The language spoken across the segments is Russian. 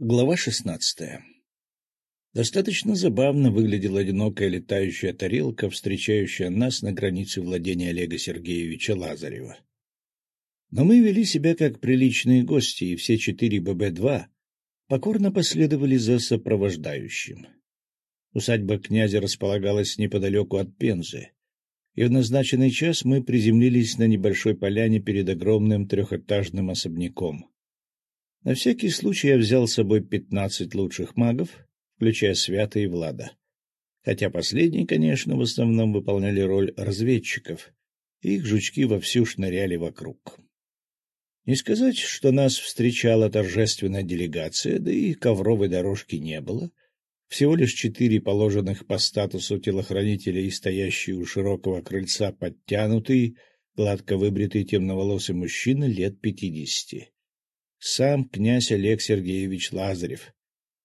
Глава шестнадцатая Достаточно забавно выглядела одинокая летающая тарелка, встречающая нас на границе владения Олега Сергеевича Лазарева. Но мы вели себя как приличные гости, и все четыре ББ-2 покорно последовали за сопровождающим. Усадьба князя располагалась неподалеку от Пензы, и в назначенный час мы приземлились на небольшой поляне перед огромным трехэтажным особняком. На всякий случай я взял с собой пятнадцать лучших магов, включая Свята и Влада. Хотя последние, конечно, в основном выполняли роль разведчиков, и их жучки вовсю шныряли вокруг. Не сказать, что нас встречала торжественная делегация, да и ковровой дорожки не было. Всего лишь четыре положенных по статусу телохранителя и стоящий у широкого крыльца подтянутый, гладко выбритый темноволосый мужчина лет пятидесяти сам князь Олег Сергеевич Лазарев,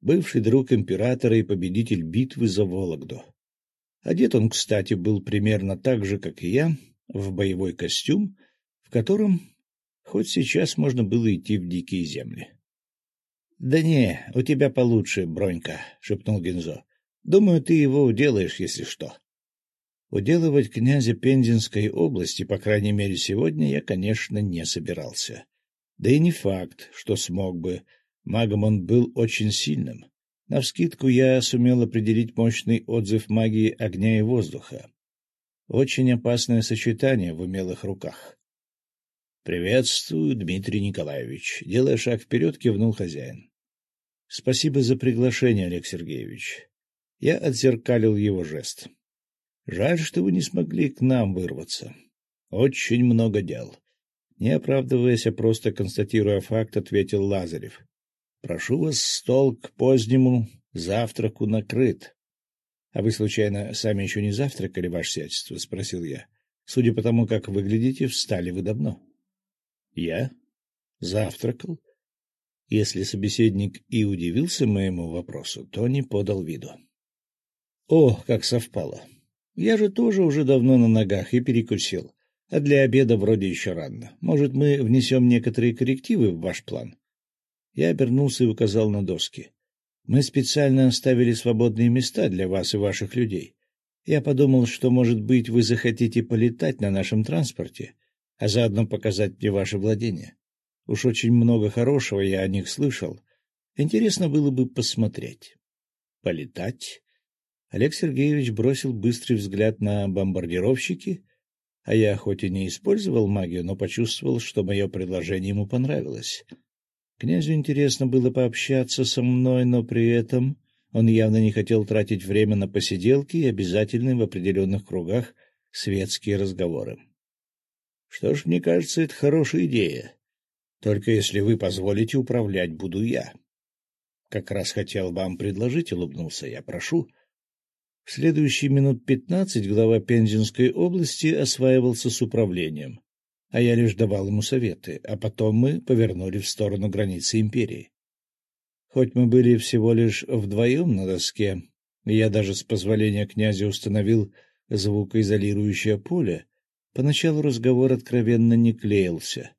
бывший друг императора и победитель битвы за Вологду. Одет он, кстати, был примерно так же, как и я, в боевой костюм, в котором хоть сейчас можно было идти в дикие земли. — Да не, у тебя получше, Бронька, — шепнул Гензо. — Думаю, ты его уделаешь, если что. Уделывать князя Пензенской области, по крайней мере сегодня, я, конечно, не собирался. Да и не факт, что смог бы. Магом он был очень сильным. Навскидку я сумел определить мощный отзыв магии огня и воздуха. Очень опасное сочетание в умелых руках. — Приветствую, Дмитрий Николаевич. Делая шаг вперед, кивнул хозяин. — Спасибо за приглашение, Олег Сергеевич. Я отзеркалил его жест. — Жаль, что вы не смогли к нам вырваться. Очень много дел. Не оправдываясь, а просто констатируя факт, ответил Лазарев. — Прошу вас, стол к позднему завтраку накрыт. — А вы, случайно, сами еще не завтракали, ваше сиятельство? — спросил я. — Судя по тому, как выглядите, встали вы давно. — Я? Завтракал? Если собеседник и удивился моему вопросу, то не подал виду. — О, как совпало! Я же тоже уже давно на ногах и перекусил. А для обеда вроде еще рано. Может, мы внесем некоторые коррективы в ваш план? Я обернулся и указал на доски. Мы специально оставили свободные места для вас и ваших людей. Я подумал, что, может быть, вы захотите полетать на нашем транспорте, а заодно показать мне ваше владение. Уж очень много хорошего я о них слышал. Интересно было бы посмотреть. Полетать? Олег Сергеевич бросил быстрый взгляд на бомбардировщики а я хоть и не использовал магию, но почувствовал, что мое предложение ему понравилось. Князю интересно было пообщаться со мной, но при этом он явно не хотел тратить время на посиделки и обязательные в определенных кругах светские разговоры. Что ж, мне кажется, это хорошая идея. Только если вы позволите управлять, буду я. Как раз хотел вам предложить, улыбнулся я, прошу. — в следующие минут пятнадцать глава Пензенской области осваивался с управлением, а я лишь давал ему советы, а потом мы повернули в сторону границы империи. Хоть мы были всего лишь вдвоем на доске, я даже с позволения князя установил звукоизолирующее поле, поначалу разговор откровенно не клеился.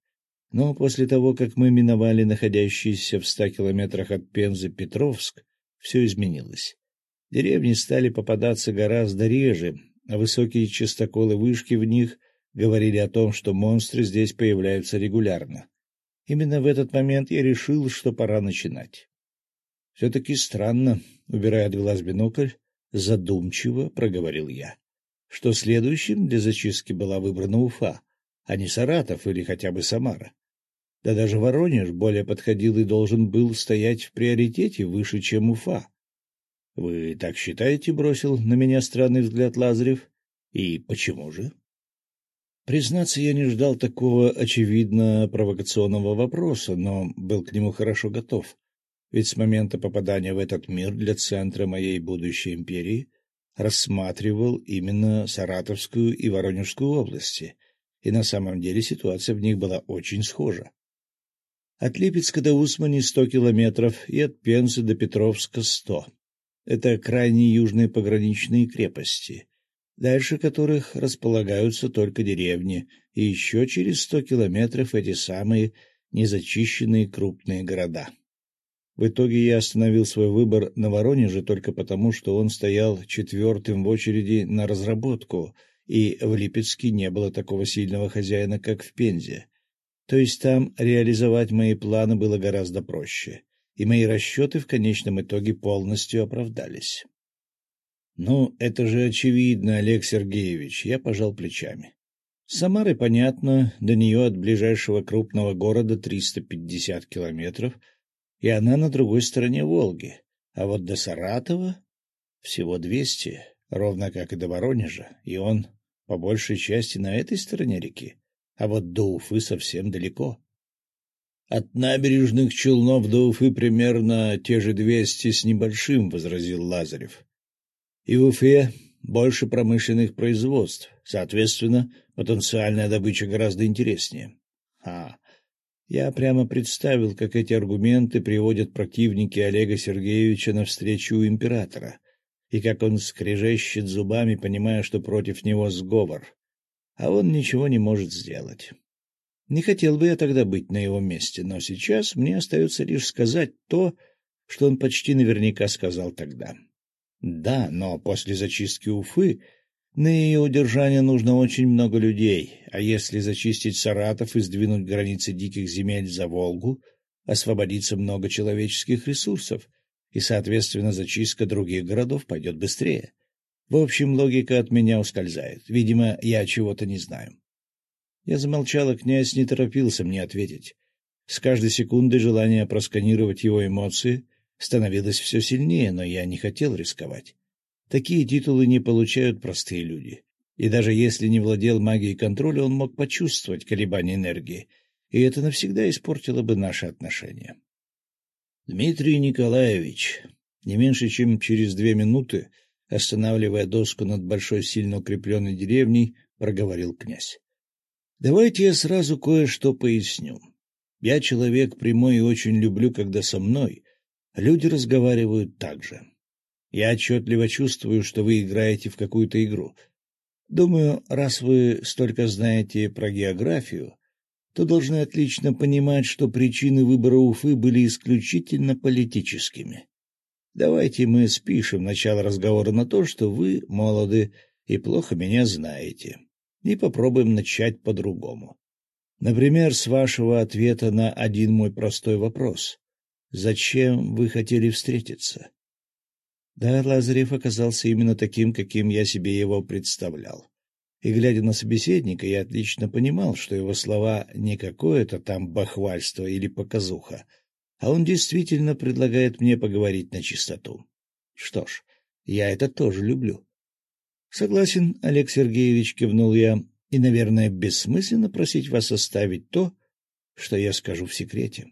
Но после того, как мы миновали находящийся в ста километрах от Пензы Петровск, все изменилось. Деревни стали попадаться гораздо реже, а высокие частоколы вышки в них говорили о том, что монстры здесь появляются регулярно. Именно в этот момент я решил, что пора начинать. Все-таки странно, убирая от глаз бинокль, задумчиво проговорил я, что следующим для зачистки была выбрана Уфа, а не Саратов или хотя бы Самара. Да даже Воронеж более подходил и должен был стоять в приоритете выше, чем Уфа. — Вы так считаете? — бросил на меня странный взгляд Лазарев. — И почему же? Признаться, я не ждал такого очевидно провокационного вопроса, но был к нему хорошо готов. Ведь с момента попадания в этот мир для центра моей будущей империи рассматривал именно Саратовскую и Воронежскую области, и на самом деле ситуация в них была очень схожа. От Липецка до Усмани сто километров и от Пензы до Петровска сто. Это крайне южные пограничные крепости, дальше которых располагаются только деревни, и еще через сто километров эти самые незачищенные крупные города. В итоге я остановил свой выбор на Воронеже только потому, что он стоял четвертым в очереди на разработку, и в Липецке не было такого сильного хозяина, как в Пензе. То есть там реализовать мои планы было гораздо проще, и мои расчеты в конечном итоге полностью оправдались. — Ну, это же очевидно, Олег Сергеевич, я пожал плечами. Самары, понятно, до нее от ближайшего крупного города 350 километров — и она на другой стороне Волги, а вот до Саратова всего двести, ровно как и до Воронежа, и он по большей части на этой стороне реки, а вот до Уфы совсем далеко. От набережных Челнов до Уфы примерно те же двести с небольшим, — возразил Лазарев. И в Уфе больше промышленных производств, соответственно, потенциальная добыча гораздо интереснее. А, я прямо представил, как эти аргументы приводят противники Олега Сергеевича на встречу у императора, и как он скрежещет зубами, понимая, что против него сговор, а он ничего не может сделать. Не хотел бы я тогда быть на его месте, но сейчас мне остается лишь сказать то, что он почти наверняка сказал тогда. Да, но после зачистки Уфы на ее удержание нужно очень много людей, а если зачистить Саратов и сдвинуть границы диких земель за Волгу, освободится много человеческих ресурсов, и, соответственно, зачистка других городов пойдет быстрее. В общем, логика от меня ускользает. Видимо, я чего-то не знаю. Я замолчал, и князь не торопился мне ответить. С каждой секундой желание просканировать его эмоции становилось все сильнее, но я не хотел рисковать. Такие титулы не получают простые люди. И даже если не владел магией контроля, он мог почувствовать колебания энергии, и это навсегда испортило бы наши отношения. Дмитрий Николаевич, не меньше чем через две минуты, останавливая доску над большой сильно укрепленной деревней, проговорил князь. — Давайте я сразу кое-что поясню. Я человек прямой и очень люблю, когда со мной люди разговаривают так же. Я отчетливо чувствую, что вы играете в какую-то игру. Думаю, раз вы столько знаете про географию, то должны отлично понимать, что причины выбора Уфы были исключительно политическими. Давайте мы спишем начало разговора на то, что вы молоды и плохо меня знаете, и попробуем начать по-другому. Например, с вашего ответа на один мой простой вопрос. Зачем вы хотели встретиться? Да, Лазарев оказался именно таким, каким я себе его представлял. И, глядя на собеседника, я отлично понимал, что его слова не какое-то там бахвальство или показуха, а он действительно предлагает мне поговорить на чистоту. Что ж, я это тоже люблю. — Согласен, Олег Сергеевич, — кивнул я, — и, наверное, бессмысленно просить вас оставить то, что я скажу в секрете.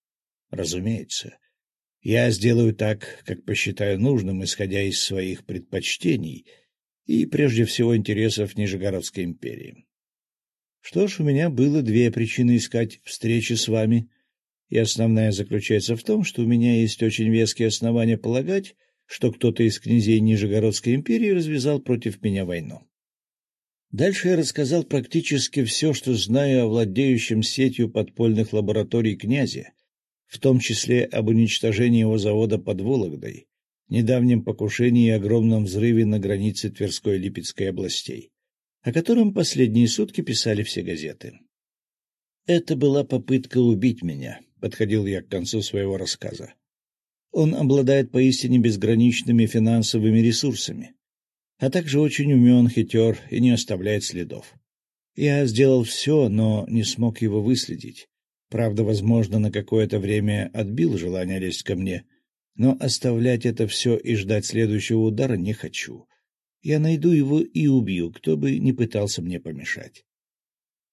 — Разумеется. Я сделаю так, как посчитаю нужным, исходя из своих предпочтений и, прежде всего, интересов Нижегородской империи. Что ж, у меня было две причины искать встречи с вами, и основная заключается в том, что у меня есть очень веские основания полагать, что кто-то из князей Нижегородской империи развязал против меня войну. Дальше я рассказал практически все, что знаю о владеющем сетью подпольных лабораторий князя, в том числе об уничтожении его завода под Вологдой, недавнем покушении и огромном взрыве на границе Тверской и Липецкой областей, о котором последние сутки писали все газеты. Это была попытка убить меня, подходил я к концу своего рассказа. Он обладает поистине безграничными финансовыми ресурсами, а также очень умен, хитер и не оставляет следов. Я сделал все, но не смог его выследить, Правда, возможно, на какое-то время отбил желание лезть ко мне, но оставлять это все и ждать следующего удара не хочу. Я найду его и убью, кто бы не пытался мне помешать.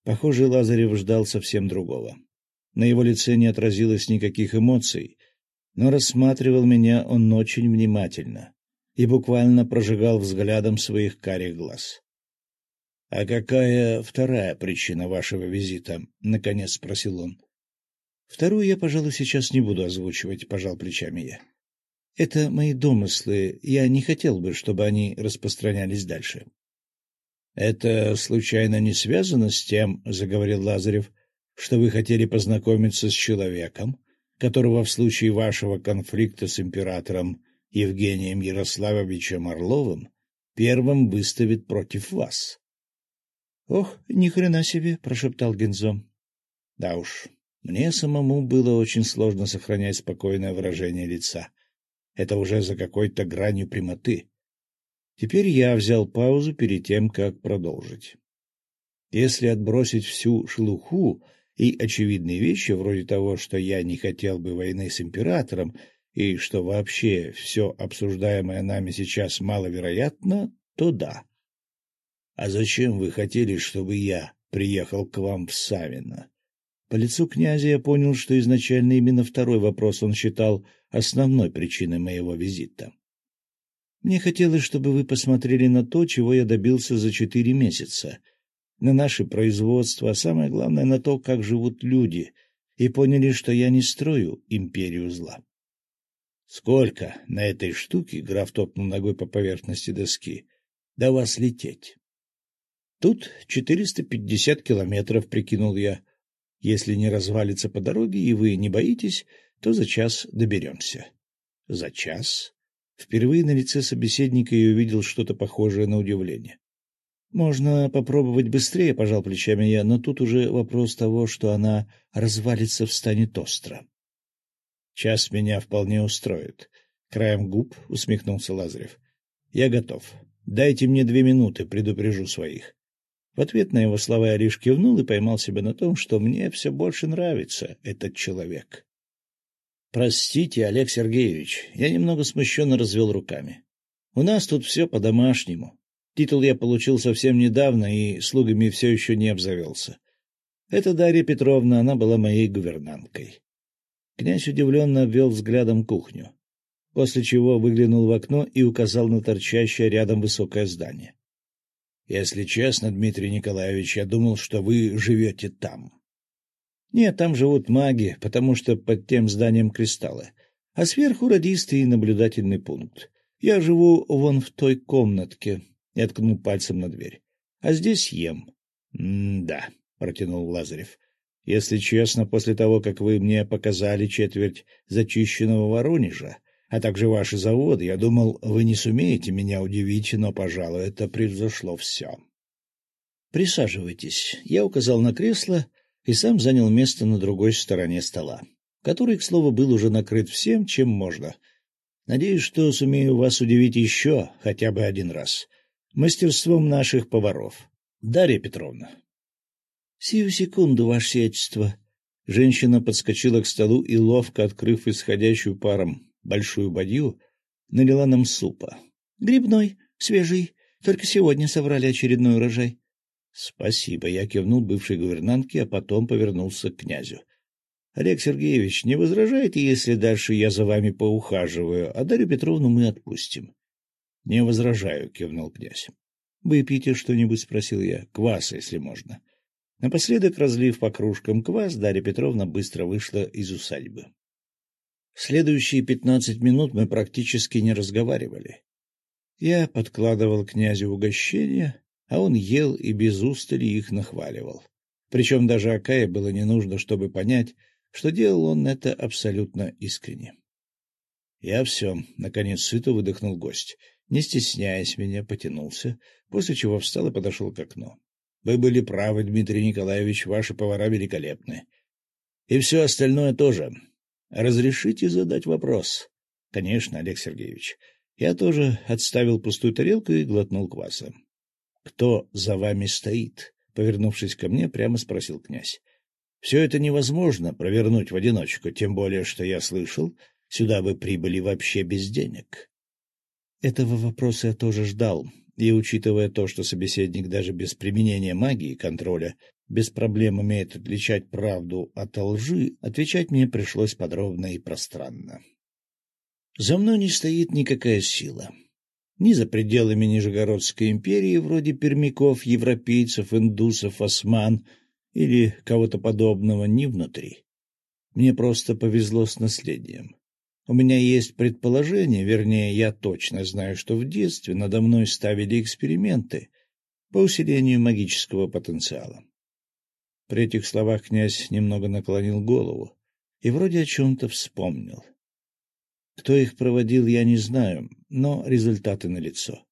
Похоже, Лазарев ждал совсем другого. На его лице не отразилось никаких эмоций, но рассматривал меня он очень внимательно и буквально прожигал взглядом своих карих глаз. — А какая вторая причина вашего визита? — наконец спросил он. Вторую я, пожалуй, сейчас не буду озвучивать, — пожал плечами я. Это мои домыслы, я не хотел бы, чтобы они распространялись дальше. — Это, случайно, не связано с тем, — заговорил Лазарев, — что вы хотели познакомиться с человеком, которого в случае вашего конфликта с императором Евгением Ярославовичем Орловым первым выставит против вас. — Ох, ни хрена себе, — прошептал Гензо. — Да уж, мне самому было очень сложно сохранять спокойное выражение лица. Это уже за какой-то гранью прямоты. Теперь я взял паузу перед тем, как продолжить. Если отбросить всю шелуху и очевидные вещи, вроде того, что я не хотел бы войны с императором, и что вообще все обсуждаемое нами сейчас маловероятно, то да. — А зачем вы хотели, чтобы я приехал к вам в Савино? По лицу князя я понял, что изначально именно второй вопрос он считал основной причиной моего визита. Мне хотелось, чтобы вы посмотрели на то, чего я добился за четыре месяца, на наше производство, а самое главное на то, как живут люди, и поняли, что я не строю империю зла. — Сколько на этой штуке, — граф топнул ногой по поверхности доски, — до вас лететь? — Тут четыреста пятьдесят километров, — прикинул я. Если не развалится по дороге, и вы не боитесь, то за час доберемся. — За час? Впервые на лице собеседника я увидел что-то похожее на удивление. — Можно попробовать быстрее, — пожал плечами я, но тут уже вопрос того, что она развалится, встанет остро. — Час меня вполне устроит. Краем губ усмехнулся Лазарев. — Я готов. Дайте мне две минуты, предупрежу своих. В ответ на его слова я лишь кивнул и поймал себя на том, что мне все больше нравится этот человек. — Простите, Олег Сергеевич, я немного смущенно развел руками. У нас тут все по-домашнему. Титул я получил совсем недавно и слугами все еще не обзавелся. Это Дарья Петровна, она была моей гувернанткой. Князь удивленно обвел взглядом кухню, после чего выглянул в окно и указал на торчащее рядом высокое здание. Если честно, Дмитрий Николаевич, я думал, что вы живете там. Нет, там живут маги, потому что под тем зданием кристаллы. А сверху радисты и наблюдательный пункт. Я живу вон в той комнатке. Я ткнул пальцем на дверь. А здесь ем. — Да, — протянул Лазарев. — Если честно, после того, как вы мне показали четверть зачищенного Воронежа, а также ваши заводы. Я думал, вы не сумеете меня удивить, но, пожалуй, это превзошло все. Присаживайтесь. Я указал на кресло и сам занял место на другой стороне стола, который, к слову, был уже накрыт всем, чем можно. Надеюсь, что сумею вас удивить еще хотя бы один раз. Мастерством наших поваров. Дарья Петровна. — Сию секунду, ваше сиятельство. Женщина подскочила к столу и, ловко открыв исходящую паром большую бадью, налила нам супа. — Грибной, свежий, только сегодня собрали очередной урожай. — Спасибо, — я кивнул бывшей гувернантке, а потом повернулся к князю. — Олег Сергеевич, не возражаете, если дальше я за вами поухаживаю, а Дарью Петровну мы отпустим? — Не возражаю, — кивнул князь. — Выпейте что-нибудь, — спросил я. — Квас, если можно. Напоследок, разлив по кружкам квас, Дарья Петровна быстро вышла из усадьбы. Следующие пятнадцать минут мы практически не разговаривали. Я подкладывал князю угощения, а он ел и без устали их нахваливал. Причем даже Акае было не нужно, чтобы понять, что делал он это абсолютно искренне. Я все, наконец сыто выдохнул гость, не стесняясь меня, потянулся, после чего встал и подошел к окну. — Вы были правы, Дмитрий Николаевич, ваши повара великолепны. И все остальное тоже. Разрешите задать вопрос? — Конечно, Олег Сергеевич. Я тоже отставил пустую тарелку и глотнул кваса. — Кто за вами стоит? — повернувшись ко мне, прямо спросил князь. — Все это невозможно провернуть в одиночку, тем более, что я слышал, сюда вы прибыли вообще без денег. Этого вопроса я тоже ждал, и, учитывая то, что собеседник даже без применения магии контроля без проблем умеет отличать правду от лжи, отвечать мне пришлось подробно и пространно. За мной не стоит никакая сила. Ни за пределами Нижегородской империи, вроде пермяков, европейцев, индусов, осман или кого-то подобного, ни внутри. Мне просто повезло с наследием. У меня есть предположение, вернее, я точно знаю, что в детстве надо мной ставили эксперименты по усилению магического потенциала. При этих словах князь немного наклонил голову, и вроде о чем-то вспомнил. Кто их проводил, я не знаю, но результаты налицо.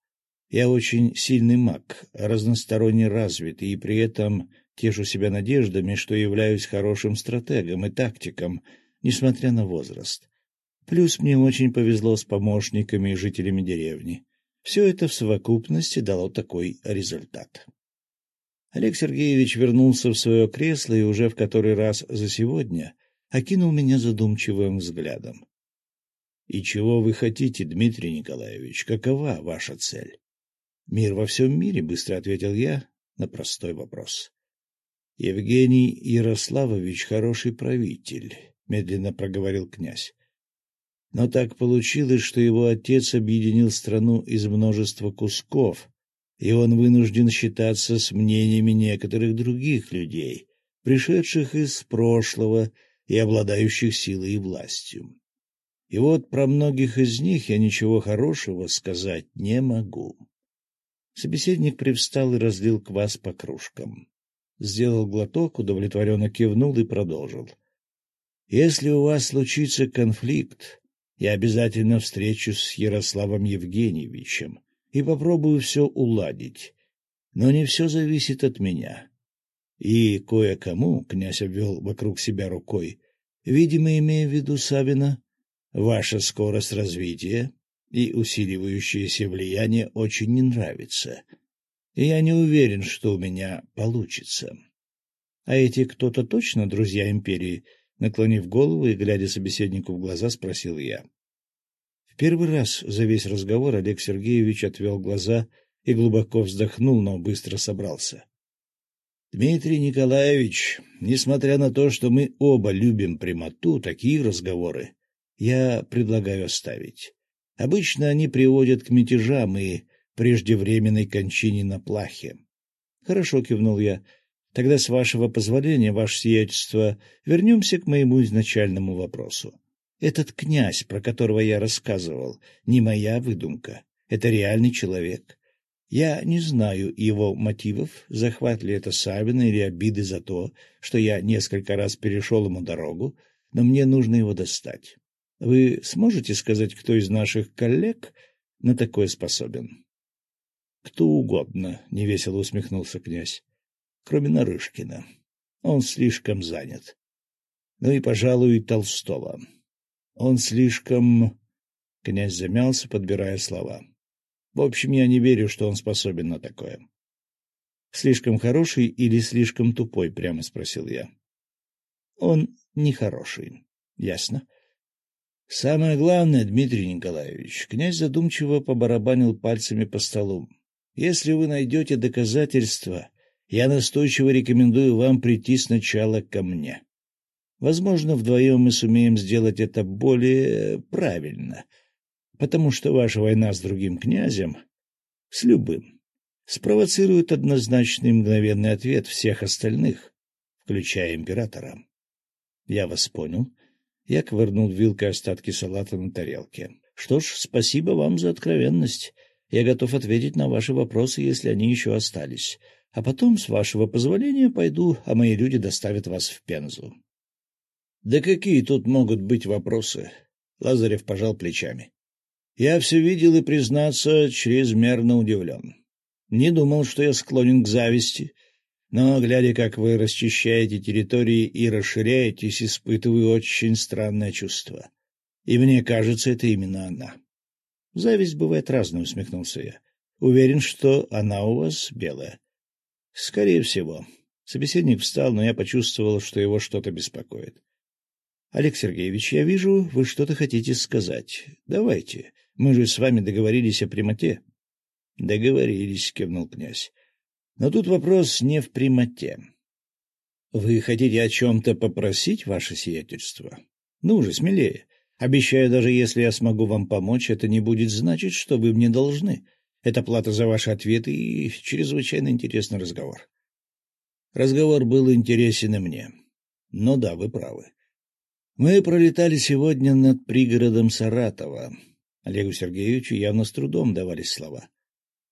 Я очень сильный маг, разносторонне развитый, и при этом тешу себя надеждами, что являюсь хорошим стратегом и тактиком, несмотря на возраст. Плюс мне очень повезло с помощниками и жителями деревни. Все это в совокупности дало такой результат. Олег Сергеевич вернулся в свое кресло и уже в который раз за сегодня окинул меня задумчивым взглядом. — И чего вы хотите, Дмитрий Николаевич? Какова ваша цель? — Мир во всем мире, — быстро ответил я на простой вопрос. — Евгений Ярославович хороший правитель, — медленно проговорил князь. Но так получилось, что его отец объединил страну из множества кусков, и он вынужден считаться с мнениями некоторых других людей, пришедших из прошлого и обладающих силой и властью. И вот про многих из них я ничего хорошего сказать не могу. Собеседник привстал и разлил квас по кружкам. Сделал глоток, удовлетворенно кивнул и продолжил. — Если у вас случится конфликт, я обязательно встречусь с Ярославом Евгеньевичем и попробую все уладить. Но не все зависит от меня. И кое-кому, — князь обвел вокруг себя рукой, — видимо, имея в виду Савина, ваша скорость развития и усиливающееся влияние очень не нравится, и я не уверен, что у меня получится. А эти кто-то точно друзья империи — Наклонив голову и глядя собеседнику в глаза, спросил я. В первый раз за весь разговор Олег Сергеевич отвел глаза и глубоко вздохнул, но быстро собрался. — Дмитрий Николаевич, несмотря на то, что мы оба любим прямоту, такие разговоры я предлагаю оставить. Обычно они приводят к мятежам и преждевременной кончине на плахе. — Хорошо, — кивнул я, Тогда, с вашего позволения, ваше сиятельство, вернемся к моему изначальному вопросу. Этот князь, про которого я рассказывал, не моя выдумка. Это реальный человек. Я не знаю его мотивов, захват ли это Савина или обиды за то, что я несколько раз перешел ему дорогу, но мне нужно его достать. Вы сможете сказать, кто из наших коллег на такое способен? — Кто угодно, — невесело усмехнулся князь кроме Нарышкина. Он слишком занят. Ну и, пожалуй, Толстого. Он слишком... Князь замялся, подбирая слова. В общем, я не верю, что он способен на такое. — Слишком хороший или слишком тупой? — прямо спросил я. — Он нехороший. — Ясно. — Самое главное, Дмитрий Николаевич, князь задумчиво побарабанил пальцами по столу. Если вы найдете доказательства я настойчиво рекомендую вам прийти сначала ко мне. Возможно, вдвоем мы сумеем сделать это более правильно, потому что ваша война с другим князем, с любым, спровоцирует однозначный мгновенный ответ всех остальных, включая императора. Я вас понял. Я ковырнул вилкой остатки салата на тарелке. Что ж, спасибо вам за откровенность. Я готов ответить на ваши вопросы, если они еще остались а потом, с вашего позволения, пойду, а мои люди доставят вас в Пензу. — Да какие тут могут быть вопросы? — Лазарев пожал плечами. — Я все видел и, признаться, чрезмерно удивлен. Не думал, что я склонен к зависти, но, глядя, как вы расчищаете территории и расширяетесь, испытываю очень странное чувство. И мне кажется, это именно она. — Зависть бывает разной, — усмехнулся я. — Уверен, что она у вас белая. — Скорее всего. Собеседник встал, но я почувствовал, что его что-то беспокоит. — Олег Сергеевич, я вижу, вы что-то хотите сказать. Давайте. Мы же с вами договорились о прямоте. — Договорились, — кивнул князь. — Но тут вопрос не в прямоте. — Вы хотите о чем-то попросить, ваше сиятельство? Ну же, смелее. Обещаю, даже если я смогу вам помочь, это не будет значить, что вы мне должны. — это плата за ваши ответы и чрезвычайно интересный разговор. Разговор был интересен и мне. Но да, вы правы. Мы пролетали сегодня над пригородом Саратова. Олегу Сергеевичу явно с трудом давались слова.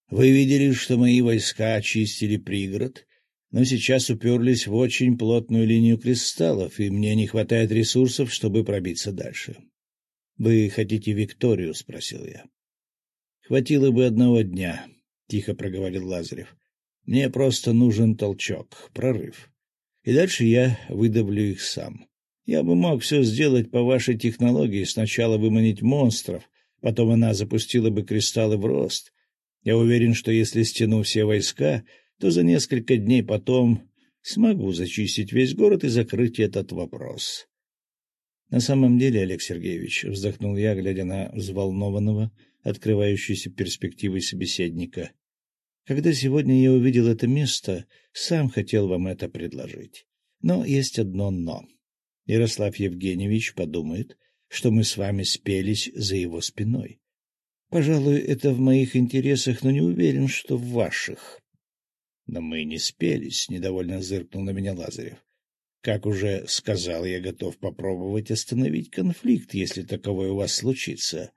Вы видели, что мои войска очистили пригород, но сейчас уперлись в очень плотную линию кристаллов, и мне не хватает ресурсов, чтобы пробиться дальше. — Вы хотите Викторию? — спросил я. — Хватило бы одного дня, — тихо проговорил Лазарев. — Мне просто нужен толчок, прорыв. И дальше я выдавлю их сам. Я бы мог все сделать по вашей технологии, сначала выманить монстров, потом она запустила бы кристаллы в рост. Я уверен, что если стяну все войска, то за несколько дней потом смогу зачистить весь город и закрыть этот вопрос. — На самом деле, Олег Сергеевич, — вздохнул я, глядя на взволнованного, открывающейся перспективой собеседника, — когда сегодня я увидел это место, сам хотел вам это предложить. Но есть одно «но». Ярослав Евгеньевич подумает, что мы с вами спелись за его спиной. Пожалуй, это в моих интересах, но не уверен, что в ваших. Но мы не спелись, — недовольно зыркнул на меня Лазарев. Как уже сказал, я готов попробовать остановить конфликт, если таковой у вас случится.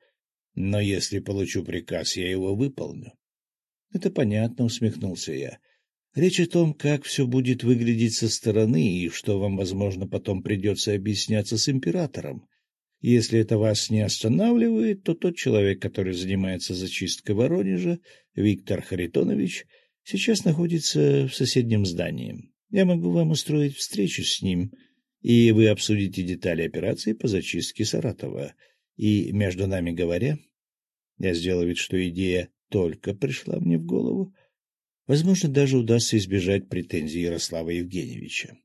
Но если получу приказ, я его выполню. — Это понятно, — усмехнулся я. Речь о том, как все будет выглядеть со стороны и что вам, возможно, потом придется объясняться с императором. Если это вас не останавливает, то тот человек, который занимается зачисткой Воронежа, Виктор Харитонович, — Сейчас находится в соседнем здании. Я могу вам устроить встречу с ним, и вы обсудите детали операции по зачистке Саратова. И, между нами говоря, я сделал вид, что идея только пришла мне в голову, возможно, даже удастся избежать претензий Ярослава Евгеньевича.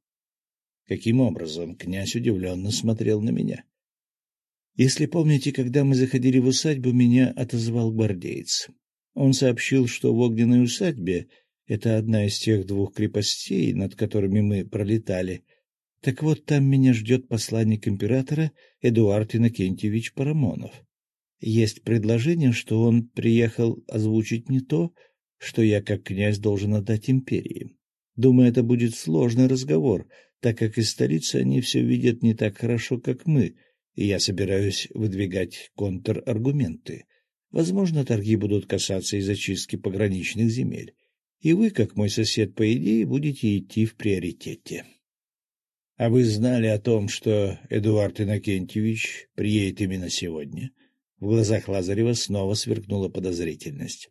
Каким образом князь удивленно смотрел на меня? Если помните, когда мы заходили в усадьбу, меня отозвал гвардеец. Он сообщил, что в огненной усадьбе — это одна из тех двух крепостей, над которыми мы пролетали. Так вот, там меня ждет посланник императора Эдуард Иннокентьевич Парамонов. Есть предложение, что он приехал озвучить не то, что я как князь должен отдать империи. Думаю, это будет сложный разговор, так как из столицы они все видят не так хорошо, как мы, и я собираюсь выдвигать контраргументы. Возможно, торги будут касаться и зачистки пограничных земель. И вы, как мой сосед, по идее, будете идти в приоритете. — А вы знали о том, что Эдуард Иннокентьевич приедет именно сегодня? В глазах Лазарева снова сверкнула подозрительность.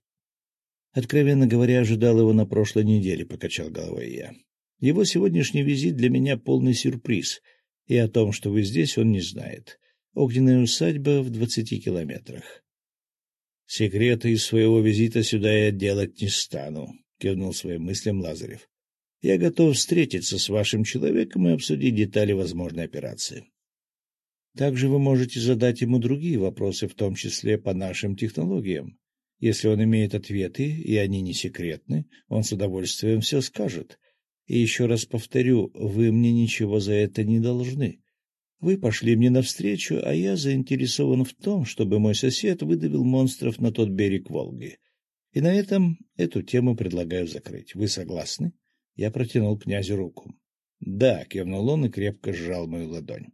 Откровенно говоря, ожидал его на прошлой неделе, — покачал головой я. Его сегодняшний визит для меня полный сюрприз, и о том, что вы здесь, он не знает. Огненная усадьба в двадцати километрах. Секреты из своего визита сюда я делать не стану, — кивнул своим мыслям Лазарев. — Я готов встретиться с вашим человеком и обсудить детали возможной операции. Также вы можете задать ему другие вопросы, в том числе по нашим технологиям. Если он имеет ответы, и они не секретны, он с удовольствием все скажет. И еще раз повторю, вы мне ничего за это не должны. Вы пошли мне навстречу, а я заинтересован в том, чтобы мой сосед выдавил монстров на тот берег Волги. И на этом эту тему предлагаю закрыть. Вы согласны? Я протянул князю руку. — Да, — кивнул он и крепко сжал мою ладонь.